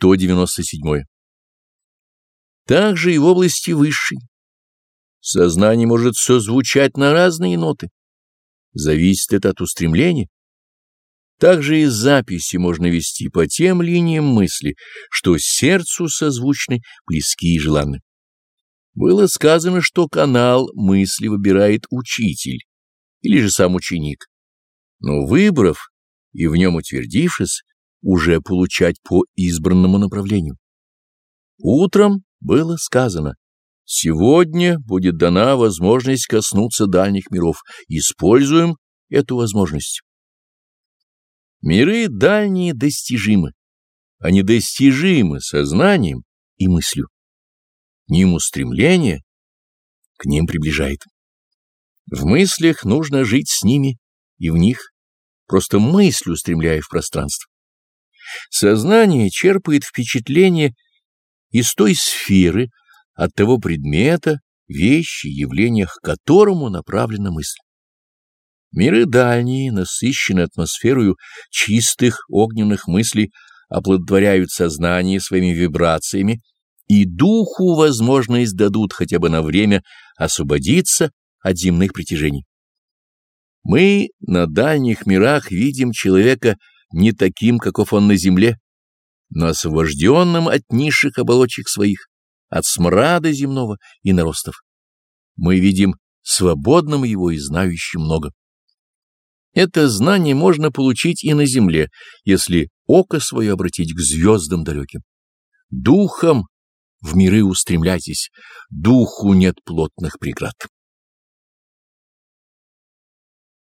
197. Также и в области высшей. Сознание может созвучать на разные ноты. Зависит это от устремления. Также и записи можно вести по тем линиям мысли, что сердцу созвучны, близки и желанны. Было сказано, что канал мысли выбирает учитель или же сам ученик. Но выбрав и в нем утвердившись, уже получать по избранному направлению. Утром было сказано, сегодня будет дана возможность коснуться дальних миров, используем эту возможность. Миры дальние достижимы, они достижимы сознанием и мыслью. К ним устремление к ним приближает. В мыслях нужно жить с ними и в них, просто мыслью устремляя в пространство. Сознание черпает впечатление из той сферы, от того предмета, вещи, явления, к которому направлена мысль. Миры дальние, насыщенные атмосферою чистых огненных мыслей, оплодотворяют сознание своими вибрациями и духу возможность дадут хотя бы на время освободиться от земных притяжений. Мы на дальних мирах видим человека не таким, каков он на земле, но освобожденным от низших оболочек своих, от смрада земного и наростов. Мы видим свободным его и знающим много. Это знание можно получить и на земле, если око свое обратить к звездам далеким. Духом в миры устремляйтесь, духу нет плотных преград.